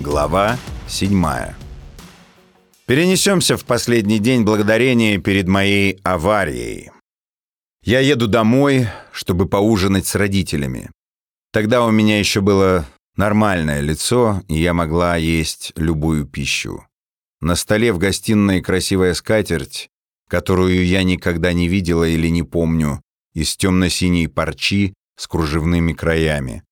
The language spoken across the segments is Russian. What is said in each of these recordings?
Глава 7 Перенесемся в последний день благодарения перед моей аварией. Я еду домой, чтобы поужинать с родителями. Тогда у меня еще было нормальное лицо, и я могла есть любую пищу. На столе в гостиной красивая скатерть, которую я никогда не видела или не помню, из темно-синей парчи с кружевными краями.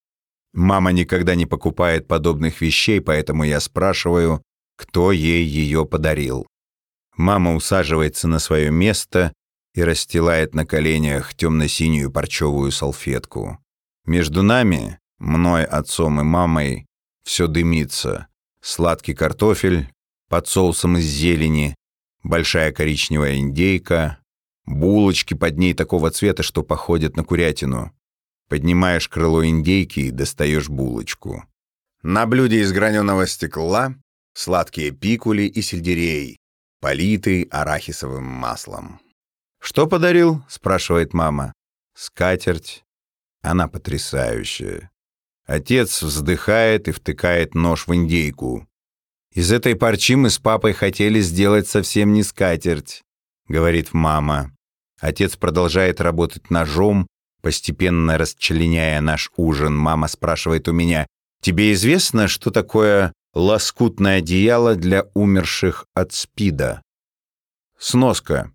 Мама никогда не покупает подобных вещей, поэтому я спрашиваю, кто ей ее подарил. Мама усаживается на свое место и расстилает на коленях темно-синюю парчевую салфетку. Между нами, мной, отцом и мамой, все дымится. Сладкий картофель под соусом из зелени, большая коричневая индейка, булочки под ней такого цвета, что походят на курятину. Поднимаешь крыло индейки и достаешь булочку. На блюде из граненого стекла сладкие пикули и сельдерей, политый арахисовым маслом. «Что подарил?» — спрашивает мама. «Скатерть. Она потрясающая». Отец вздыхает и втыкает нож в индейку. «Из этой парчи мы с папой хотели сделать совсем не скатерть», — говорит мама. Отец продолжает работать ножом, Постепенно расчленяя наш ужин, мама спрашивает у меня, «Тебе известно, что такое лоскутное одеяло для умерших от СПИДа?» Сноска.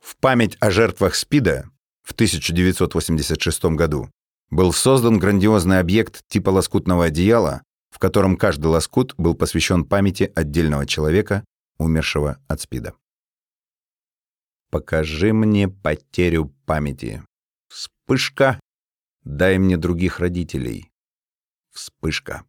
В память о жертвах СПИДа в 1986 году был создан грандиозный объект типа лоскутного одеяла, в котором каждый лоскут был посвящен памяти отдельного человека, умершего от СПИДа. «Покажи мне потерю памяти», Вспышка. Дай мне других родителей. Вспышка.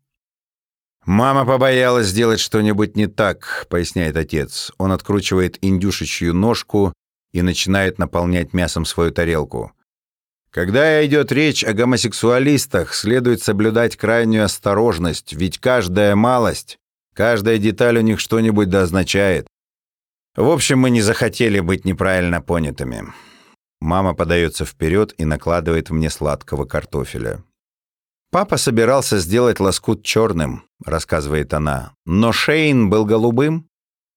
«Мама побоялась сделать что-нибудь не так», — поясняет отец. Он откручивает индюшечью ножку и начинает наполнять мясом свою тарелку. Когда идет речь о гомосексуалистах, следует соблюдать крайнюю осторожность, ведь каждая малость, каждая деталь у них что-нибудь да означает. В общем, мы не захотели быть неправильно понятыми. Мама подается вперед и накладывает мне сладкого картофеля. «Папа собирался сделать лоскут черным», — рассказывает она, «но Шейн был голубым,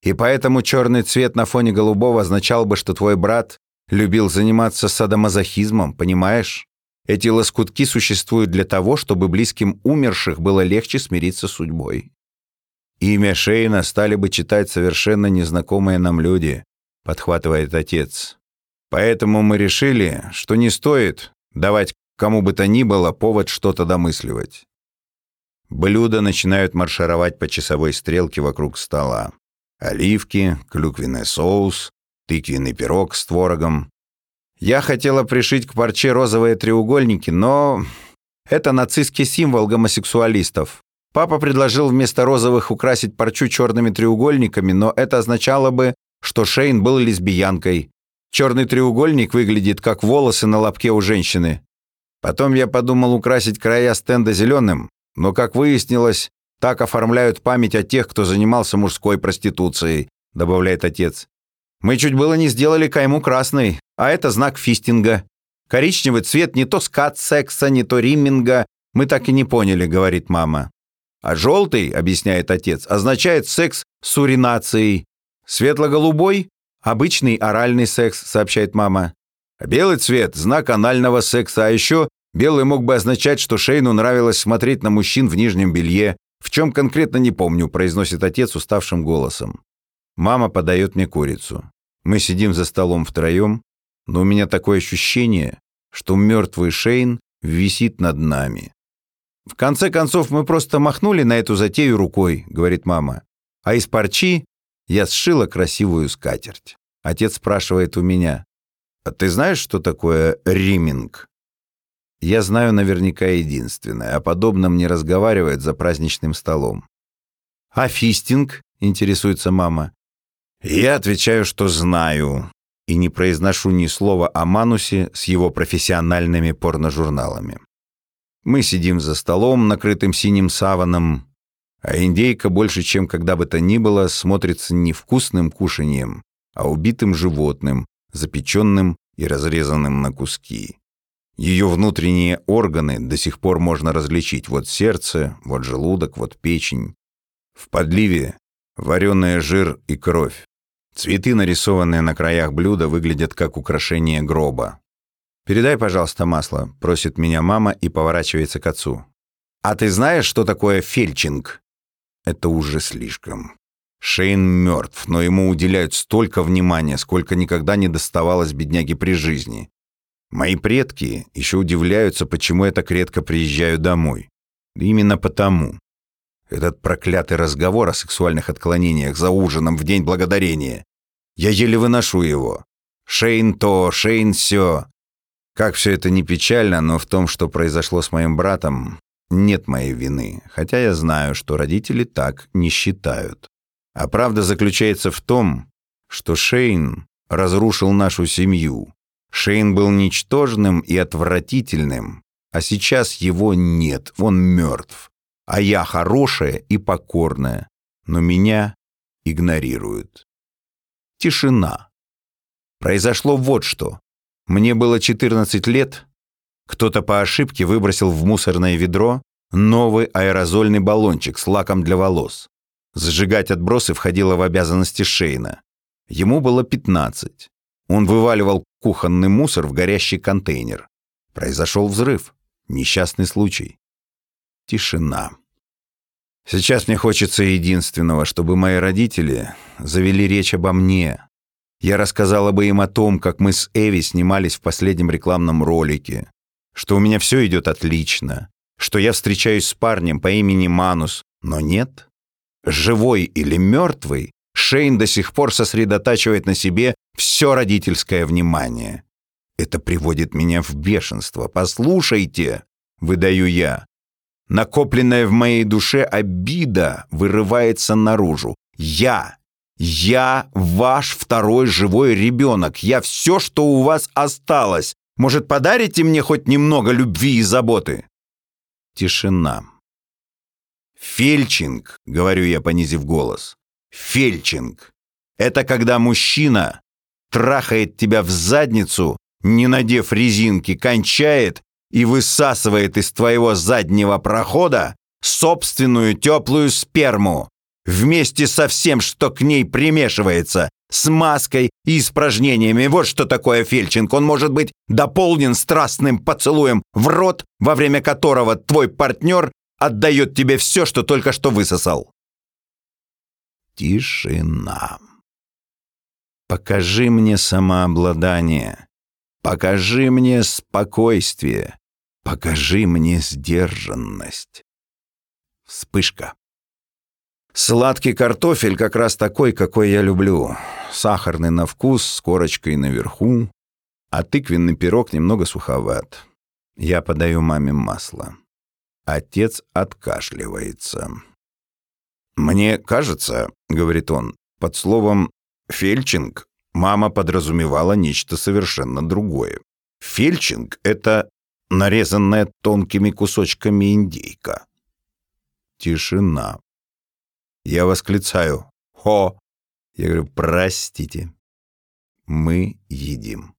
и поэтому черный цвет на фоне голубого означал бы, что твой брат любил заниматься садомазохизмом, понимаешь? Эти лоскутки существуют для того, чтобы близким умерших было легче смириться с судьбой. Имя Шейна стали бы читать совершенно незнакомые нам люди, подхватывает отец. Поэтому мы решили, что не стоит давать кому бы то ни было повод что-то домысливать. Блюда начинают маршировать по часовой стрелке вокруг стола. Оливки, клюквенный соус, тыквенный пирог с творогом. Я хотела пришить к парче розовые треугольники, но это нацистский символ гомосексуалистов. Папа предложил вместо розовых украсить парчу черными треугольниками, но это означало бы, что Шейн был лесбиянкой, Черный треугольник выглядит как волосы на лобке у женщины. Потом я подумал украсить края стенда зеленым, но, как выяснилось, так оформляют память о тех, кто занимался мужской проституцией, добавляет отец. Мы чуть было не сделали кайму красной, а это знак фистинга. Коричневый цвет не то скат секса, не то римминга. Мы так и не поняли, говорит мама. А желтый, объясняет отец, означает секс с уринацией. Светло-голубой Обычный оральный секс, сообщает мама. белый цвет – знак анального секса, а еще белый мог бы означать, что Шейну нравилось смотреть на мужчин в нижнем белье. В чем конкретно не помню, произносит отец уставшим голосом. Мама подает мне курицу. Мы сидим за столом втроем, но у меня такое ощущение, что мертвый Шейн висит над нами. В конце концов, мы просто махнули на эту затею рукой, говорит мама. А из парчи я сшила красивую скатерть. Отец спрашивает у меня, «А ты знаешь, что такое риминг?» Я знаю наверняка единственное. О подобном не разговаривает за праздничным столом. «А фистинг?» — интересуется мама. Я отвечаю, что знаю, и не произношу ни слова о Манусе с его профессиональными порножурналами. Мы сидим за столом, накрытым синим саваном, а индейка больше, чем когда бы то ни было, смотрится не вкусным кушанием, а убитым животным, запеченным и разрезанным на куски. Ее внутренние органы до сих пор можно различить. Вот сердце, вот желудок, вот печень. В подливе вареный жир и кровь. Цветы, нарисованные на краях блюда, выглядят как украшение гроба. «Передай, пожалуйста, масло», — просит меня мама и поворачивается к отцу. «А ты знаешь, что такое фельчинг?» Это уже слишком. Шейн мертв, но ему уделяют столько внимания, сколько никогда не доставалось бедняге при жизни. Мои предки еще удивляются, почему я так редко приезжаю домой. Именно потому. Этот проклятый разговор о сексуальных отклонениях за ужином в День Благодарения. Я еле выношу его. Шейн то, Шейн сё. Как все это не печально, но в том, что произошло с моим братом, нет моей вины, хотя я знаю, что родители так не считают. А правда заключается в том, что Шейн разрушил нашу семью. Шейн был ничтожным и отвратительным, а сейчас его нет, он мертв. А я хорошая и покорная, но меня игнорируют. Тишина. Произошло вот что. Мне было 14 лет. Кто-то по ошибке выбросил в мусорное ведро новый аэрозольный баллончик с лаком для волос. Сжигать отбросы входило в обязанности Шейна. Ему было 15. Он вываливал кухонный мусор в горящий контейнер. Произошел взрыв. Несчастный случай. Тишина. Сейчас мне хочется единственного, чтобы мои родители завели речь обо мне, я рассказала бы им о том, как мы с Эви снимались в последнем рекламном ролике, что у меня все идет отлично, что я встречаюсь с парнем по имени Манус, но нет. Живой или мертвый, Шейн до сих пор сосредотачивает на себе все родительское внимание. Это приводит меня в бешенство. «Послушайте», — выдаю я, накопленная в моей душе обида вырывается наружу. Я я ваш второй живой ребенок. Я все, что у вас осталось. Может, подарите мне хоть немного любви и заботы?» Тишина. «Фельчинг», — говорю я, понизив голос. «Фельчинг. Это когда мужчина трахает тебя в задницу, не надев резинки, кончает и высасывает из твоего заднего прохода собственную теплую сперму вместе со всем, что к ней примешивается, с маской и испражнениями. Вот что такое фельдшинг. Он может быть дополнен страстным поцелуем в рот, во время которого твой партнер отдает тебе все, что только что высосал. Тишина. Покажи мне самообладание. Покажи мне спокойствие. Покажи мне сдержанность. Вспышка. Сладкий картофель как раз такой, какой я люблю. Сахарный на вкус, с корочкой наверху, а тыквенный пирог немного суховат. Я подаю маме масло. Отец откашливается. «Мне кажется, — говорит он, — под словом «фельчинг» мама подразумевала нечто совершенно другое. Фельчинг — это нарезанная тонкими кусочками индейка. Тишина. Я восклицаю «Хо!» Я говорю «Простите, мы едим».